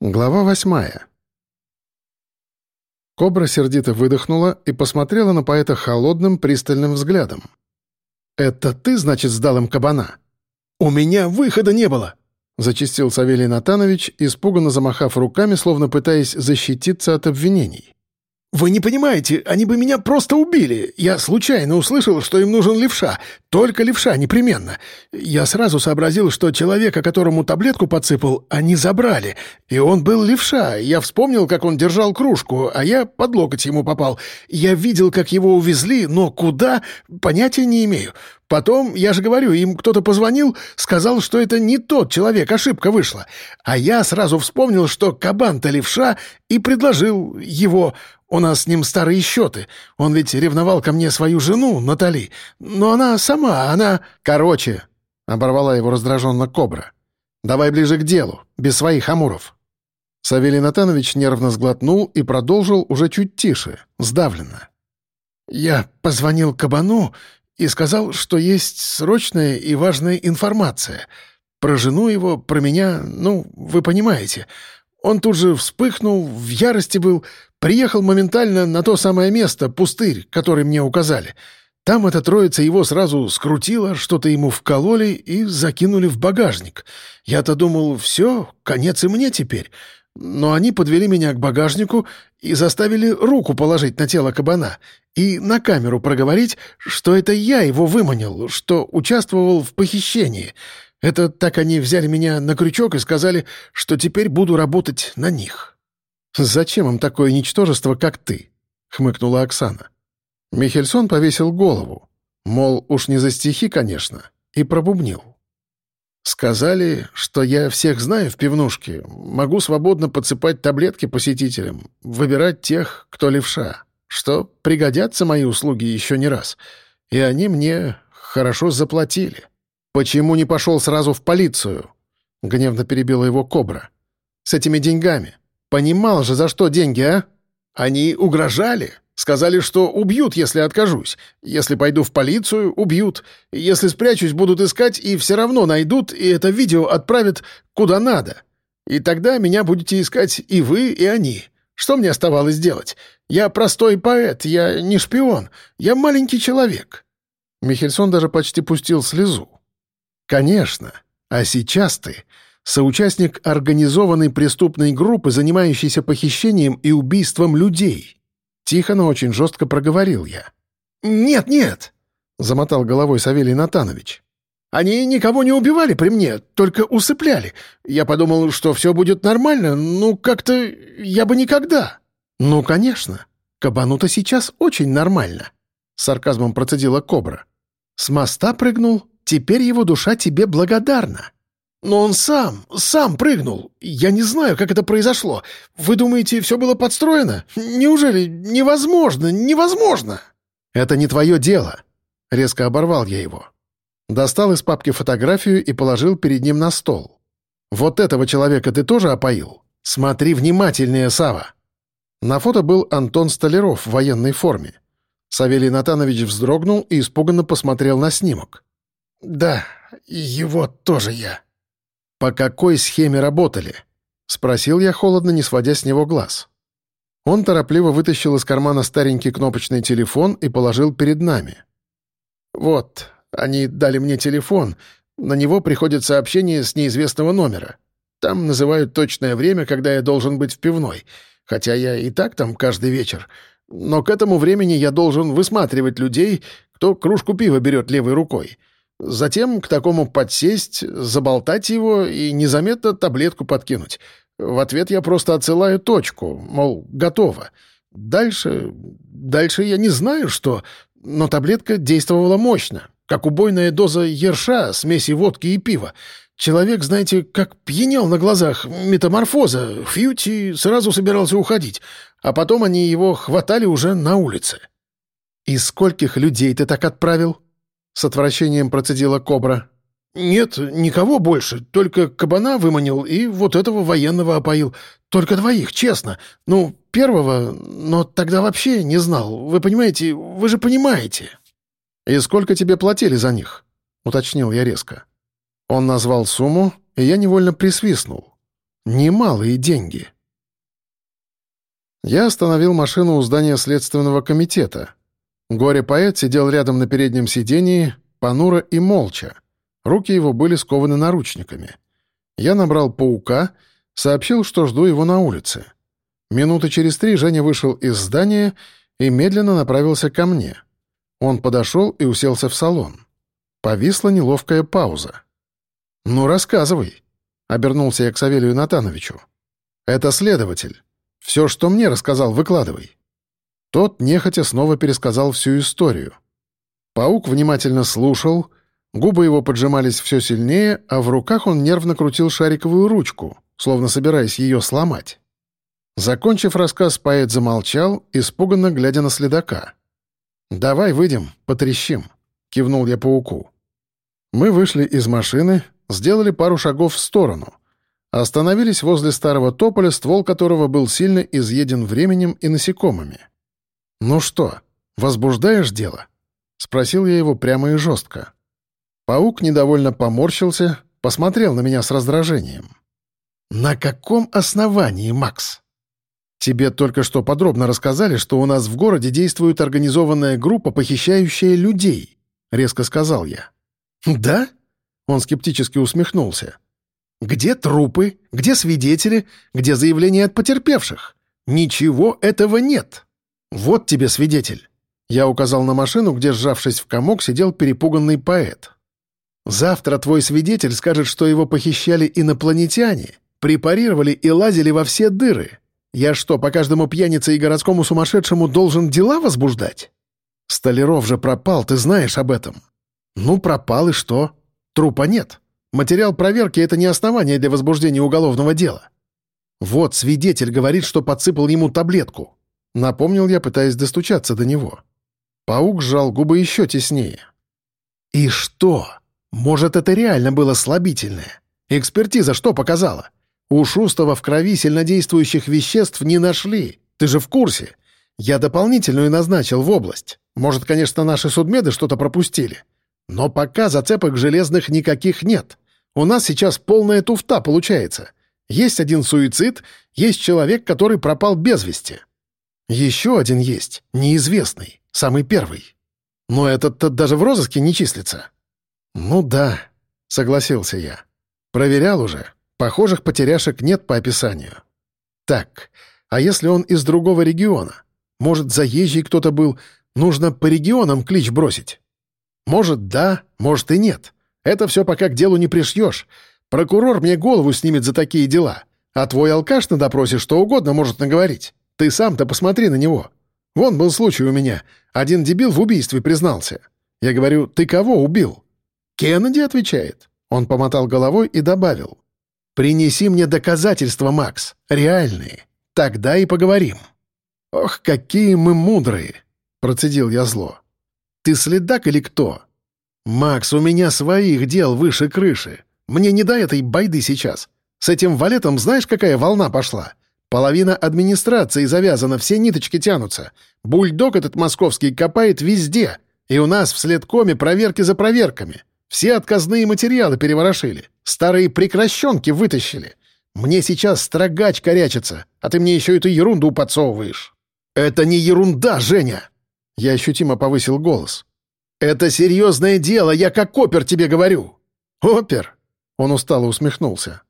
Глава восьмая. Кобра сердито выдохнула и посмотрела на поэта холодным, пристальным взглядом. «Это ты, значит, сдал им кабана?» «У меня выхода не было!» — зачистил Савелий Натанович, испуганно замахав руками, словно пытаясь защититься от обвинений. «Вы не понимаете, они бы меня просто убили. Я случайно услышал, что им нужен левша. Только левша, непременно. Я сразу сообразил, что человека, которому таблетку подсыпал, они забрали. И он был левша. Я вспомнил, как он держал кружку, а я под локоть ему попал. Я видел, как его увезли, но куда — понятия не имею. Потом, я же говорю, им кто-то позвонил, сказал, что это не тот человек, ошибка вышла. А я сразу вспомнил, что кабан-то левша, и предложил его. У нас с ним старые счеты. Он ведь ревновал ко мне свою жену, Натали. Но она сама, она... Короче, — оборвала его раздраженно кобра. Давай ближе к делу, без своих амуров. Савелий Натанович нервно сглотнул и продолжил уже чуть тише, сдавленно. «Я позвонил кабану и сказал, что есть срочная и важная информация. Про жену его, про меня, ну, вы понимаете. Он тут же вспыхнул, в ярости был, приехал моментально на то самое место, пустырь, который мне указали. Там эта троица его сразу скрутила, что-то ему вкололи и закинули в багажник. Я-то думал, все, конец и мне теперь. Но они подвели меня к багажнику и заставили руку положить на тело кабана и на камеру проговорить, что это я его выманил, что участвовал в похищении — это так они взяли меня на крючок и сказали, что теперь буду работать на них». «Зачем им такое ничтожество, как ты?» — хмыкнула Оксана. Михельсон повесил голову. Мол, уж не за стихи, конечно, и пробубнил. «Сказали, что я всех знаю в пивнушке, могу свободно подсыпать таблетки посетителям, выбирать тех, кто левша, что пригодятся мои услуги еще не раз, и они мне хорошо заплатили». «Почему не пошел сразу в полицию?» — гневно перебила его Кобра. «С этими деньгами. Понимал же, за что деньги, а?» «Они угрожали. Сказали, что убьют, если откажусь. Если пойду в полицию, убьют. Если спрячусь, будут искать и все равно найдут, и это видео отправят куда надо. И тогда меня будете искать и вы, и они. Что мне оставалось делать? Я простой поэт, я не шпион, я маленький человек». Михельсон даже почти пустил слезу. «Конечно. А сейчас ты соучастник организованной преступной группы, занимающейся похищением и убийством людей». Тихо, но очень жестко проговорил я. «Нет, нет!» — замотал головой Савелий Натанович. «Они никого не убивали при мне, только усыпляли. Я подумал, что все будет нормально, ну, как-то я бы никогда». «Ну, конечно. Кабану-то сейчас очень нормально», — сарказмом процедила Кобра. «С моста прыгнул, Теперь его душа тебе благодарна». «Но он сам, сам прыгнул. Я не знаю, как это произошло. Вы думаете, все было подстроено? Неужели невозможно, невозможно?» «Это не твое дело», — резко оборвал я его. Достал из папки фотографию и положил перед ним на стол. «Вот этого человека ты тоже опоил? Смотри внимательнее, Сава. На фото был Антон Столяров в военной форме. Савелий Натанович вздрогнул и испуганно посмотрел на снимок. «Да, его тоже я». «По какой схеме работали?» — спросил я холодно, не сводя с него глаз. Он торопливо вытащил из кармана старенький кнопочный телефон и положил перед нами. «Вот, они дали мне телефон. На него приходит сообщение с неизвестного номера. Там называют точное время, когда я должен быть в пивной. Хотя я и так там каждый вечер. Но к этому времени я должен высматривать людей, кто кружку пива берет левой рукой. Затем к такому подсесть, заболтать его и незаметно таблетку подкинуть. В ответ я просто отсылаю точку, мол, готово. Дальше... Дальше я не знаю, что... Но таблетка действовала мощно, как убойная доза ерша, смеси водки и пива. Человек, знаете, как пьянел на глазах, метаморфоза. Фьюти сразу собирался уходить, а потом они его хватали уже на улице. «И скольких людей ты так отправил?» С отвращением процедила кобра. «Нет, никого больше. Только кабана выманил и вот этого военного опоил. Только двоих, честно. Ну, первого, но тогда вообще не знал. Вы понимаете, вы же понимаете». «И сколько тебе платили за них?» — уточнил я резко. Он назвал сумму, и я невольно присвистнул. Немалые деньги. Я остановил машину у здания Следственного комитета. Горе-поэт сидел рядом на переднем сидении, понуро и молча. Руки его были скованы наручниками. Я набрал паука, сообщил, что жду его на улице. Минуты через три Женя вышел из здания и медленно направился ко мне. Он подошел и уселся в салон. Повисла неловкая пауза. «Ну, рассказывай», — обернулся я к Савелию Натановичу. «Это следователь. Все, что мне рассказал, выкладывай». Тот нехотя снова пересказал всю историю. Паук внимательно слушал, губы его поджимались все сильнее, а в руках он нервно крутил шариковую ручку, словно собираясь ее сломать. Закончив рассказ, поэт замолчал, испуганно глядя на следака. «Давай выйдем, потрещим», — кивнул я пауку. Мы вышли из машины, сделали пару шагов в сторону. Остановились возле старого тополя, ствол которого был сильно изъеден временем и насекомыми. «Ну что, возбуждаешь дело?» — спросил я его прямо и жестко. Паук недовольно поморщился, посмотрел на меня с раздражением. «На каком основании, Макс?» «Тебе только что подробно рассказали, что у нас в городе действует организованная группа, похищающая людей», — резко сказал я. «Да?» — он скептически усмехнулся. «Где трупы? Где свидетели? Где заявления от потерпевших? Ничего этого нет!» «Вот тебе свидетель!» Я указал на машину, где, сжавшись в комок, сидел перепуганный поэт. «Завтра твой свидетель скажет, что его похищали инопланетяне, препарировали и лазили во все дыры. Я что, по каждому пьянице и городскому сумасшедшему должен дела возбуждать? Столяров же пропал, ты знаешь об этом. Ну, пропал и что? Трупа нет. Материал проверки — это не основание для возбуждения уголовного дела. Вот свидетель говорит, что подсыпал ему таблетку. Напомнил я, пытаясь достучаться до него. Паук сжал губы еще теснее. «И что? Может, это реально было слабительное? Экспертиза что показала? У Шустова в крови сильнодействующих веществ не нашли. Ты же в курсе. Я дополнительную назначил в область. Может, конечно, наши судмеды что-то пропустили. Но пока зацепок железных никаких нет. У нас сейчас полная туфта получается. Есть один суицид, есть человек, который пропал без вести. Еще один есть, неизвестный, самый первый. Но этот-то даже в розыске не числится. Ну да, согласился я. Проверял уже. Похожих потеряшек нет по описанию. Так, а если он из другого региона? Может, заезжий кто-то был? Нужно по регионам клич бросить. Может, да, может и нет. Это все пока к делу не пришьешь. Прокурор мне голову снимет за такие дела. А твой алкаш на допросе что угодно может наговорить. Ты сам-то посмотри на него. Вон был случай у меня. Один дебил в убийстве признался. Я говорю, ты кого убил? Кеннеди отвечает. Он помотал головой и добавил. Принеси мне доказательства, Макс, реальные. Тогда и поговорим». «Ох, какие мы мудрые!» — процедил я зло. «Ты следак или кто?» «Макс, у меня своих дел выше крыши. Мне не до этой байды сейчас. С этим валетом знаешь, какая волна пошла? Половина администрации завязана, все ниточки тянутся. Бульдог этот московский копает везде. И у нас в следкоме проверки за проверками. Все отказные материалы переворошили. Старые прекращенки вытащили. Мне сейчас строгач корячится, а ты мне еще эту ерунду подсовываешь». «Это не ерунда, Женя!» Я ощутимо повысил голос. «Это серьезное дело, я как опер тебе говорю!» «Опер?» Он устало усмехнулся.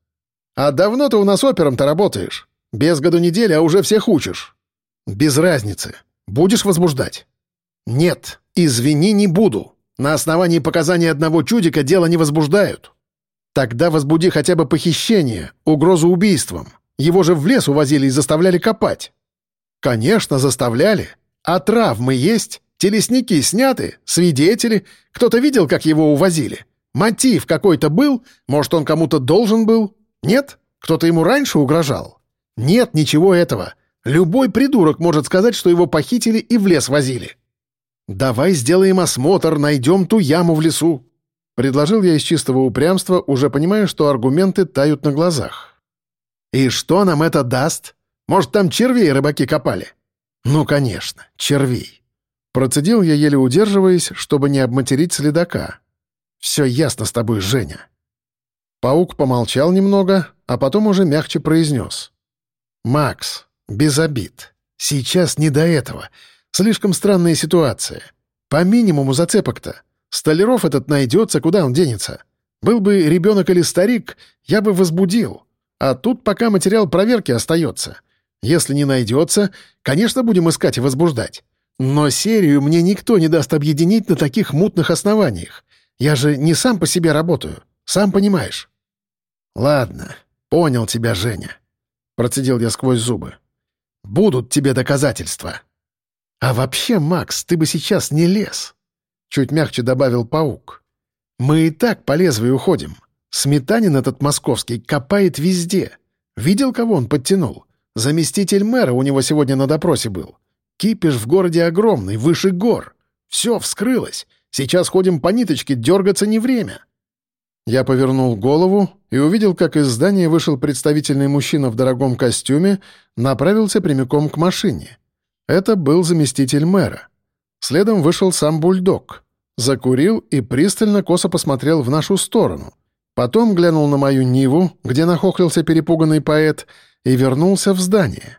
«А давно ты у нас опером-то работаешь? Без году недели, а уже всех учишь». «Без разницы. Будешь возбуждать?» «Нет, извини, не буду. На основании показаний одного чудика дело не возбуждают. Тогда возбуди хотя бы похищение, угрозу убийством. Его же в лес увозили и заставляли копать. Конечно, заставляли. А травмы есть, телесники сняты, свидетели. Кто-то видел, как его увозили? Мотив какой-то был? Может, он кому-то должен был? Нет? Кто-то ему раньше угрожал? Нет ничего этого. Любой придурок может сказать, что его похитили и в лес возили. «Давай сделаем осмотр, найдем ту яму в лесу», — предложил я из чистого упрямства, уже понимая, что аргументы тают на глазах. «И что нам это даст? Может, там червей рыбаки копали?» «Ну, конечно, червей». Процедил я, еле удерживаясь, чтобы не обматерить следака. «Все ясно с тобой, Женя». Паук помолчал немного, а потом уже мягче произнес. «Макс, без обид. Сейчас не до этого. Слишком странная ситуация. По минимуму зацепок-то. Столяров этот найдется, куда он денется. Был бы ребенок или старик, я бы возбудил. А тут пока материал проверки остается. Если не найдется, конечно, будем искать и возбуждать. Но серию мне никто не даст объединить на таких мутных основаниях. Я же не сам по себе работаю, сам понимаешь. Ладно, понял тебя, Женя. Процедил я сквозь зубы. Будут тебе доказательства. А вообще, Макс, ты бы сейчас не лез. Чуть мягче добавил паук. Мы и так по лезвию уходим. Сметанин этот московский копает везде. Видел, кого он подтянул? Заместитель мэра у него сегодня на допросе был. Кипиш в городе огромный, выше гор. Все вскрылось. Сейчас ходим по ниточке, дергаться не время». Я повернул голову и увидел, как из здания вышел представительный мужчина в дорогом костюме, направился прямиком к машине. Это был заместитель мэра. Следом вышел сам бульдог. Закурил и пристально косо посмотрел в нашу сторону. Потом глянул на мою Ниву, где нахохлился перепуганный поэт, и вернулся в здание.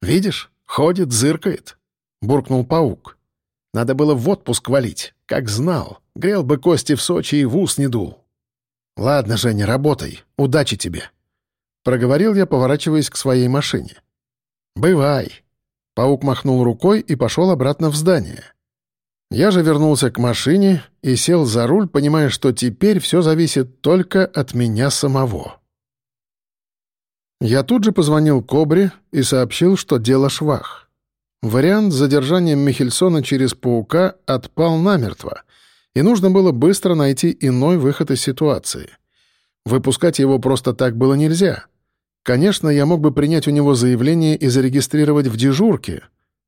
«Видишь, ходит, зыркает», — буркнул паук. «Надо было в отпуск валить, как знал. Грел бы кости в Сочи и в ус не дул». «Ладно, Женя, работай. Удачи тебе!» Проговорил я, поворачиваясь к своей машине. «Бывай!» Паук махнул рукой и пошел обратно в здание. Я же вернулся к машине и сел за руль, понимая, что теперь все зависит только от меня самого. Я тут же позвонил Кобре и сообщил, что дело швах. Вариант с задержанием Михельсона через паука отпал намертво, и нужно было быстро найти иной выход из ситуации. Выпускать его просто так было нельзя. Конечно, я мог бы принять у него заявление и зарегистрировать в дежурке,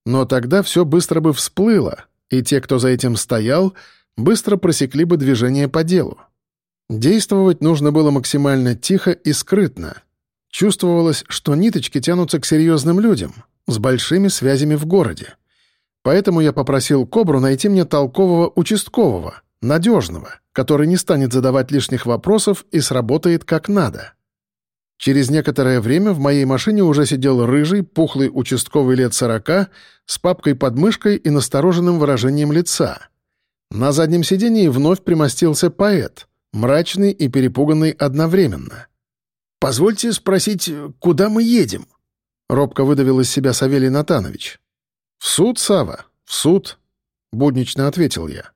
но тогда все быстро бы всплыло, и те, кто за этим стоял, быстро просекли бы движение по делу. Действовать нужно было максимально тихо и скрытно. Чувствовалось, что ниточки тянутся к серьезным людям, с большими связями в городе. Поэтому я попросил Кобру найти мне толкового участкового, надежного, который не станет задавать лишних вопросов и сработает как надо. Через некоторое время в моей машине уже сидел рыжий, пухлый участковый лет сорока с папкой под мышкой и настороженным выражением лица. На заднем сидении вновь примостился поэт, мрачный и перепуганный одновременно. «Позвольте спросить, куда мы едем?» — робко выдавил из себя Савелий Натанович. «В суд, Сава, в суд», — буднично ответил я.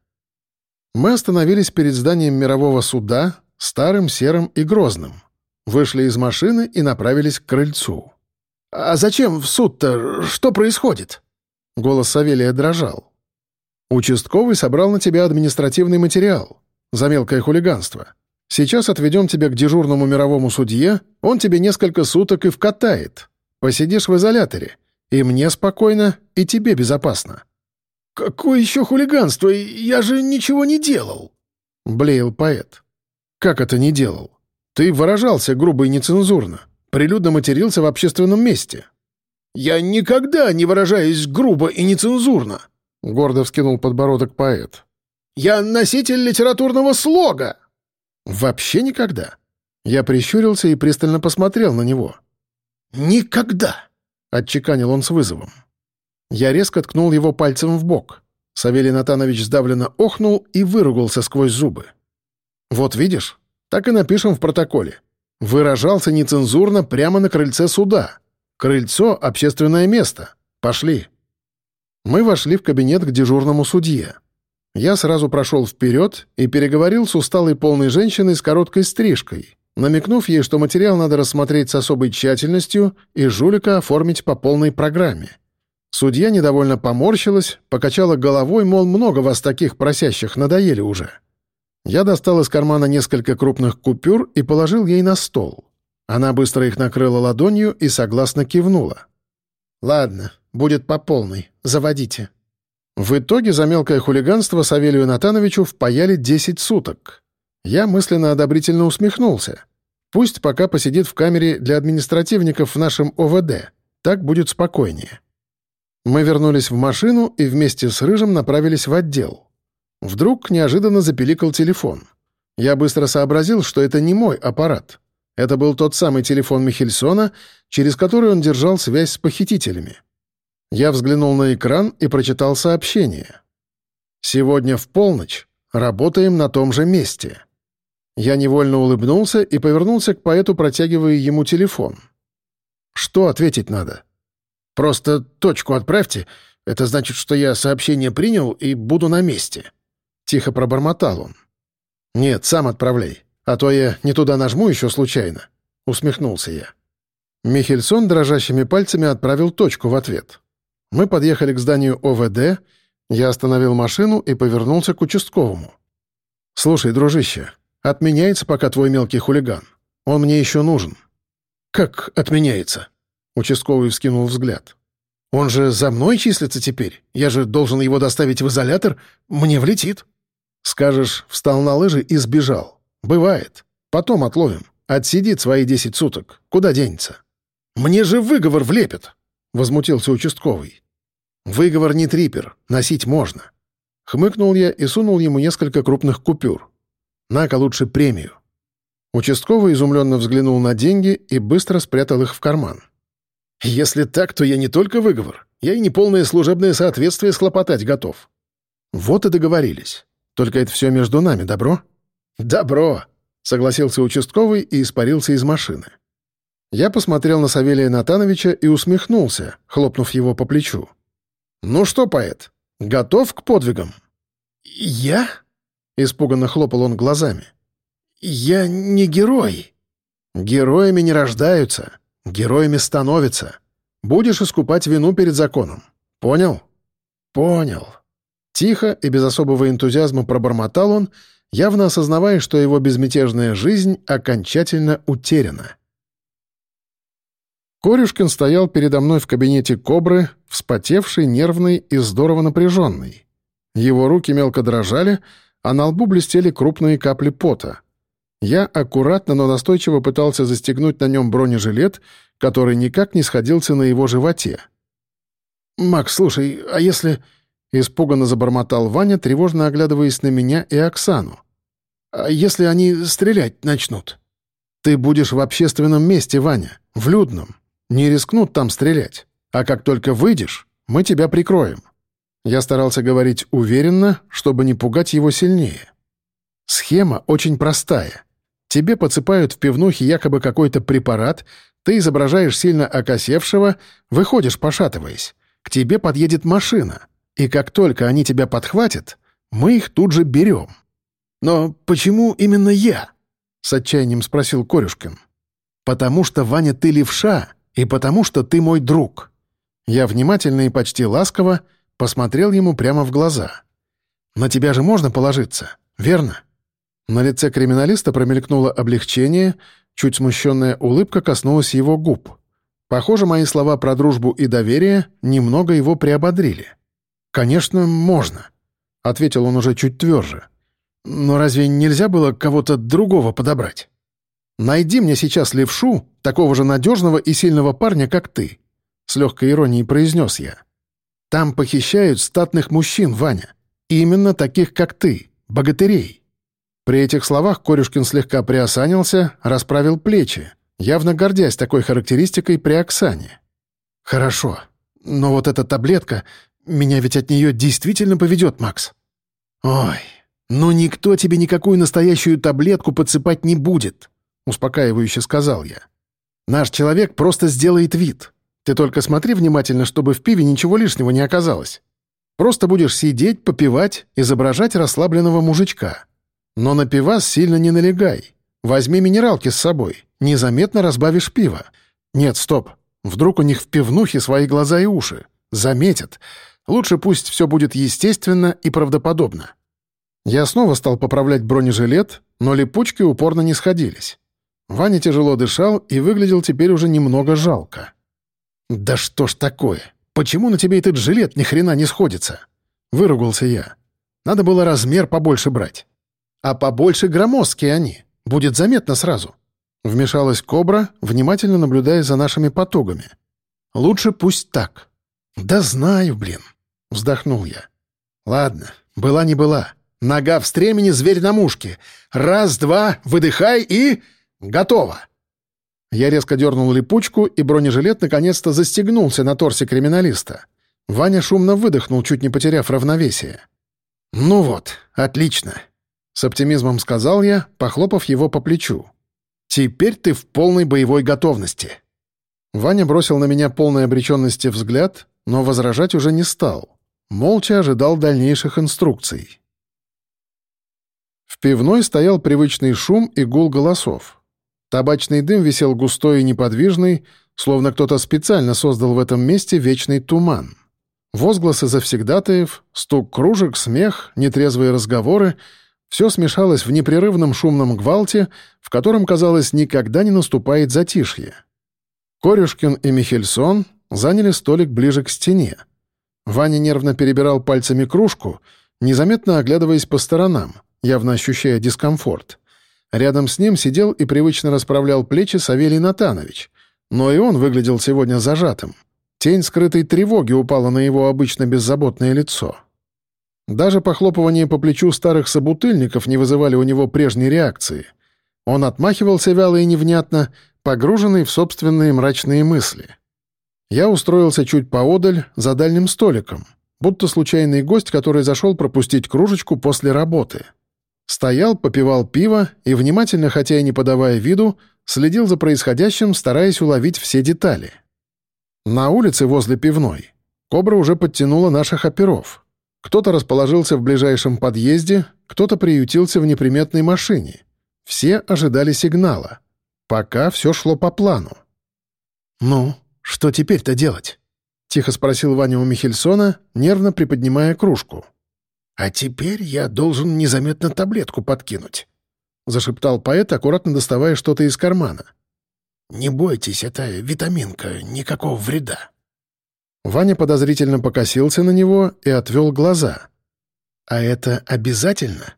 Мы остановились перед зданием мирового суда, старым, серым и грозным. Вышли из машины и направились к крыльцу. «А зачем в суд-то? Что происходит?» Голос Савелия дрожал. «Участковый собрал на тебя административный материал за мелкое хулиганство. Сейчас отведем тебя к дежурному мировому судье, он тебе несколько суток и вкатает. Посидишь в изоляторе. И мне спокойно, и тебе безопасно». «Какое еще хулиганство? Я же ничего не делал!» — блеял поэт. «Как это не делал? Ты выражался грубо и нецензурно, прилюдно матерился в общественном месте». «Я никогда не выражаюсь грубо и нецензурно!» — гордо вскинул подбородок поэт. «Я носитель литературного слога!» «Вообще никогда?» Я прищурился и пристально посмотрел на него. «Никогда!» — отчеканил он с вызовом. Я резко ткнул его пальцем в бок. Савелий Натанович сдавленно охнул и выругался сквозь зубы. «Вот видишь, так и напишем в протоколе. Выражался нецензурно прямо на крыльце суда. Крыльцо — общественное место. Пошли». Мы вошли в кабинет к дежурному судье. Я сразу прошел вперед и переговорил с усталой полной женщиной с короткой стрижкой, намекнув ей, что материал надо рассмотреть с особой тщательностью и жулика оформить по полной программе. Судья недовольно поморщилась, покачала головой, мол, много вас таких просящих, надоели уже. Я достал из кармана несколько крупных купюр и положил ей на стол. Она быстро их накрыла ладонью и согласно кивнула. «Ладно, будет по полной. Заводите». В итоге за мелкое хулиганство Савелию Натановичу впаяли 10 суток. Я мысленно одобрительно усмехнулся. Пусть пока посидит в камере для административников в нашем ОВД. Так будет спокойнее. Мы вернулись в машину и вместе с Рыжим направились в отдел. Вдруг неожиданно запеликал телефон. Я быстро сообразил, что это не мой аппарат. Это был тот самый телефон Михельсона, через который он держал связь с похитителями. Я взглянул на экран и прочитал сообщение. «Сегодня в полночь работаем на том же месте». Я невольно улыбнулся и повернулся к поэту, протягивая ему телефон. «Что ответить надо?» «Просто точку отправьте. Это значит, что я сообщение принял и буду на месте». Тихо пробормотал он. «Нет, сам отправляй, а то я не туда нажму еще случайно», — усмехнулся я. Михельсон дрожащими пальцами отправил точку в ответ. Мы подъехали к зданию ОВД, я остановил машину и повернулся к участковому. «Слушай, дружище, отменяется пока твой мелкий хулиган. Он мне еще нужен». «Как отменяется?» Участковый вскинул взгляд. «Он же за мной числится теперь. Я же должен его доставить в изолятор. Мне влетит». Скажешь, встал на лыжи и сбежал. Бывает. Потом отловим. Отсидит свои десять суток. Куда денется? Мне же выговор влепят, — возмутился участковый. Выговор не трипер. Носить можно. Хмыкнул я и сунул ему несколько крупных купюр. На-ка лучше премию. Участковый изумленно взглянул на деньги и быстро спрятал их в карман. «Если так, то я не только выговор, я и неполное служебное соответствие схлопотать готов». Вот и договорились. Только это все между нами, добро?» «Добро», — согласился участковый и испарился из машины. Я посмотрел на Савелия Натановича и усмехнулся, хлопнув его по плечу. «Ну что, поэт, готов к подвигам?» «Я?» — испуганно хлопал он глазами. «Я не герой». «Героями не рождаются, героями становятся. Будешь искупать вину перед законом. Понял?» «Понял», Тихо и без особого энтузиазма пробормотал он, явно осознавая, что его безмятежная жизнь окончательно утеряна. Корюшкин стоял передо мной в кабинете «Кобры», вспотевший, нервный и здорово напряженный. Его руки мелко дрожали, а на лбу блестели крупные капли пота. Я аккуратно, но настойчиво пытался застегнуть на нем бронежилет, который никак не сходился на его животе. «Макс, слушай, а если...» Испуганно забормотал Ваня, тревожно оглядываясь на меня и Оксану. «А если они стрелять начнут?» «Ты будешь в общественном месте, Ваня, в людном. Не рискнут там стрелять. А как только выйдешь, мы тебя прикроем». Я старался говорить уверенно, чтобы не пугать его сильнее. Схема очень простая. Тебе подсыпают в пивнухе якобы какой-то препарат, ты изображаешь сильно окосевшего, выходишь, пошатываясь. К тебе подъедет машина. И как только они тебя подхватят, мы их тут же берем. Но почему именно я? С отчаянием спросил Корюшкин. Потому что, Ваня, ты левша, и потому что ты мой друг. Я внимательно и почти ласково посмотрел ему прямо в глаза. На тебя же можно положиться, верно? На лице криминалиста промелькнуло облегчение, чуть смущенная улыбка коснулась его губ. Похоже, мои слова про дружбу и доверие немного его приободрили. «Конечно, можно», — ответил он уже чуть тверже. «Но разве нельзя было кого-то другого подобрать? Найди мне сейчас левшу, такого же надежного и сильного парня, как ты», — с легкой иронией произнес я. «Там похищают статных мужчин, Ваня. Именно таких, как ты, богатырей». При этих словах Корюшкин слегка приосанился, расправил плечи, явно гордясь такой характеристикой при Оксане. «Хорошо, но вот эта таблетка меня ведь от нее действительно поведет, Макс. Ой, ну никто тебе никакую настоящую таблетку подсыпать не будет, успокаивающе сказал я. Наш человек просто сделает вид. Ты только смотри внимательно, чтобы в пиве ничего лишнего не оказалось. Просто будешь сидеть, попивать, изображать расслабленного мужичка. Но на пивас сильно не налегай. Возьми минералки с собой. Незаметно разбавишь пиво. Нет, стоп. Вдруг у них в пивнухе свои глаза и уши. Заметят. Лучше пусть все будет естественно и правдоподобно. Я снова стал поправлять бронежилет, но липучки упорно не сходились. Ваня тяжело дышал и выглядел теперь уже немного жалко. «Да что ж такое? Почему на тебе этот жилет ни хрена не сходится?» — выругался я. «Надо было размер побольше брать. А побольше громоздкие они. Будет заметно сразу». Вмешалась кобра, внимательно наблюдая за нашими потугами. «Лучше пусть так». «Да знаю, блин», — вздохнул я. «Ладно, была не была. Нога в стремени, зверь на мушке. Раз, два, выдыхай и... Готово!» Я резко дернул липучку, и бронежилет наконец-то застегнулся на торсе криминалиста. Ваня шумно выдохнул, чуть не потеряв равновесие. «Ну вот, отлично», — с оптимизмом сказал я, похлопав его по плечу. «Теперь ты в полной боевой готовности». Ваня бросил на меня полной обреченности взгляд, но возражать уже не стал. Молча ожидал дальнейших инструкций. В пивной стоял привычный шум и гул голосов. Табачный дым висел густой и неподвижный, словно кто-то специально создал в этом месте вечный туман. Возгласы завсегдатаев, стук кружек, смех, нетрезвые разговоры — все смешалось в непрерывном шумном гвалте, в котором, казалось, никогда не наступает затишье. Корюшкин и Михельсон заняли столик ближе к стене. Ваня нервно перебирал пальцами кружку, незаметно оглядываясь по сторонам, явно ощущая дискомфорт. Рядом с ним сидел и привычно расправлял плечи Савелий Натанович, но и он выглядел сегодня зажатым. Тень скрытой тревоги упала на его обычно беззаботное лицо. Даже похлопывание по плечу старых собутыльников не вызывали у него прежней реакции. Он отмахивался вяло и невнятно, погруженный в собственные мрачные мысли. Я устроился чуть поодаль, за дальним столиком, будто случайный гость, который зашел пропустить кружечку после работы. Стоял, попивал пиво и, внимательно, хотя и не подавая виду, следил за происходящим, стараясь уловить все детали. На улице возле пивной «Кобра» уже подтянула наших оперов. Кто-то расположился в ближайшем подъезде, кто-то приютился в неприметной машине. Все ожидали сигнала. Пока все шло по плану. «Ну, что теперь-то делать?» — тихо спросил Ваня у Михельсона, нервно приподнимая кружку. «А теперь я должен незаметно таблетку подкинуть», — зашептал поэт, аккуратно доставая что-то из кармана. «Не бойтесь, это витаминка, никакого вреда». Ваня подозрительно покосился на него и отвел глаза. «А это обязательно?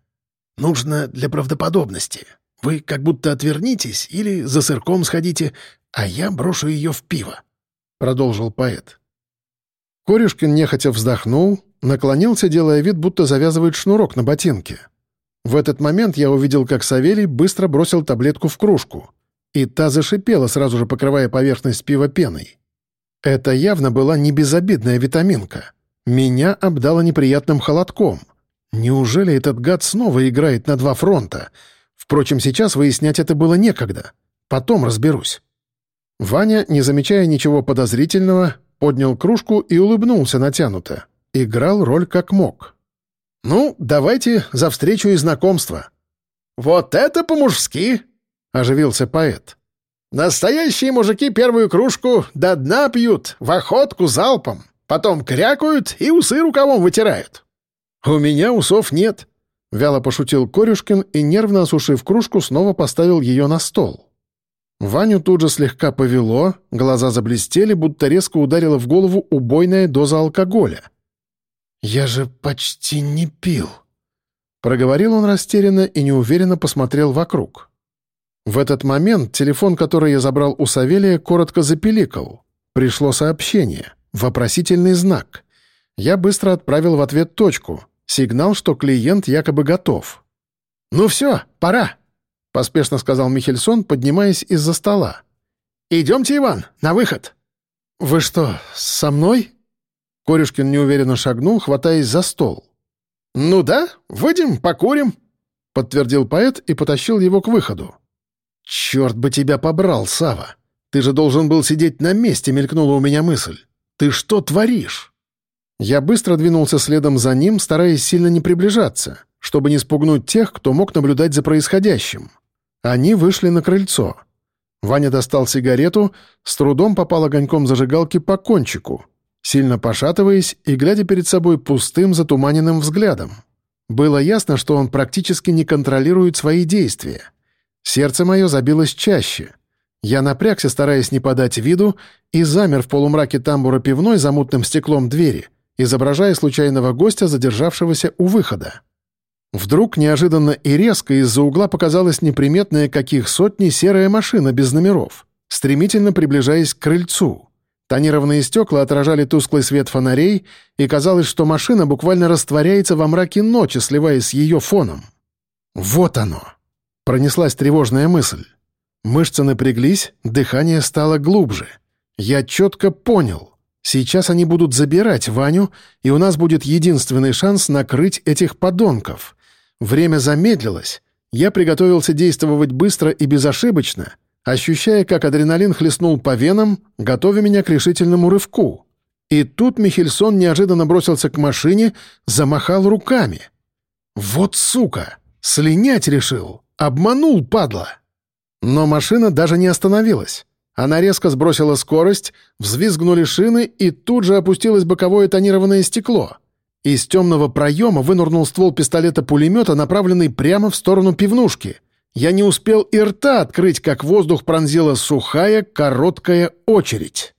Нужно для правдоподобности. Вы как будто отвернитесь или за сырком сходите, а я брошу ее в пиво», — продолжил поэт. Корюшкин нехотя вздохнул, наклонился, делая вид, будто завязывает шнурок на ботинке. В этот момент я увидел, как Савелий быстро бросил таблетку в кружку и та зашипела, сразу же покрывая поверхность пива пеной. Это явно была не безобидная витаминка. Меня обдало неприятным холодком. Неужели этот гад снова играет на два фронта? Впрочем, сейчас выяснять это было некогда. Потом разберусь. Ваня, не замечая ничего подозрительного, поднял кружку и улыбнулся натянуто. Играл роль как мог. «Ну, давайте за встречу и знакомство». «Вот это по-мужски!» — оживился поэт. «Настоящие мужики первую кружку до дна пьют, в охотку залпом, потом крякают и усы рукавом вытирают». «У меня усов нет», — вяло пошутил Корюшкин и, нервно осушив кружку, снова поставил ее на стол. Ваню тут же слегка повело, глаза заблестели, будто резко ударила в голову убойная доза алкоголя. «Я же почти не пил», — проговорил он растерянно и неуверенно посмотрел вокруг. В этот момент телефон, который я забрал у Савелия, коротко запеликал. Пришло сообщение. Вопросительный знак. Я быстро отправил в ответ точку. Сигнал, что клиент якобы готов. «Ну все, пора», — поспешно сказал Михельсон, поднимаясь из-за стола. «Идемте, Иван, на выход». «Вы что, со мной?» Корюшкин неуверенно шагнул, хватаясь за стол. «Ну да, выйдем, покурим», — подтвердил поэт и потащил его к выходу. «Черт бы тебя побрал, Сава! Ты же должен был сидеть на месте», — мелькнула у меня мысль. «Ты что творишь?» Я быстро двинулся следом за ним, стараясь сильно не приближаться, чтобы не спугнуть тех, кто мог наблюдать за происходящим. Они вышли на крыльцо. Ваня достал сигарету, с трудом попал огоньком зажигалки по кончику, сильно пошатываясь и глядя перед собой пустым, затуманенным взглядом. Было ясно, что он практически не контролирует свои действия. Сердце мое забилось чаще. Я напрягся, стараясь не подать виду, и замер в полумраке тамбура пивной за мутным стеклом двери, изображая случайного гостя, задержавшегося у выхода. Вдруг неожиданно и резко из-за угла показалась неприметная каких сотни серая машина без номеров, стремительно приближаясь к крыльцу. Тонированные стекла отражали тусклый свет фонарей, и казалось, что машина буквально растворяется во мраке ночи, сливаясь с ее фоном. «Вот оно!» — пронеслась тревожная мысль. Мышцы напряглись, дыхание стало глубже. Я четко понял. Сейчас они будут забирать Ваню, и у нас будет единственный шанс накрыть этих подонков. Время замедлилось. Я приготовился действовать быстро и безошибочно, ощущая, как адреналин хлестнул по венам, готовя меня к решительному рывку. И тут Михельсон неожиданно бросился к машине, замахал руками. «Вот сука! Слинять решил! Обманул, падла!» Но машина даже не остановилась. Она резко сбросила скорость, взвизгнули шины, и тут же опустилось боковое тонированное стекло. Из темного проема вынурнул ствол пистолета-пулемета, направленный прямо в сторону пивнушки. Я не успел и рта открыть, как воздух пронзила сухая, короткая очередь.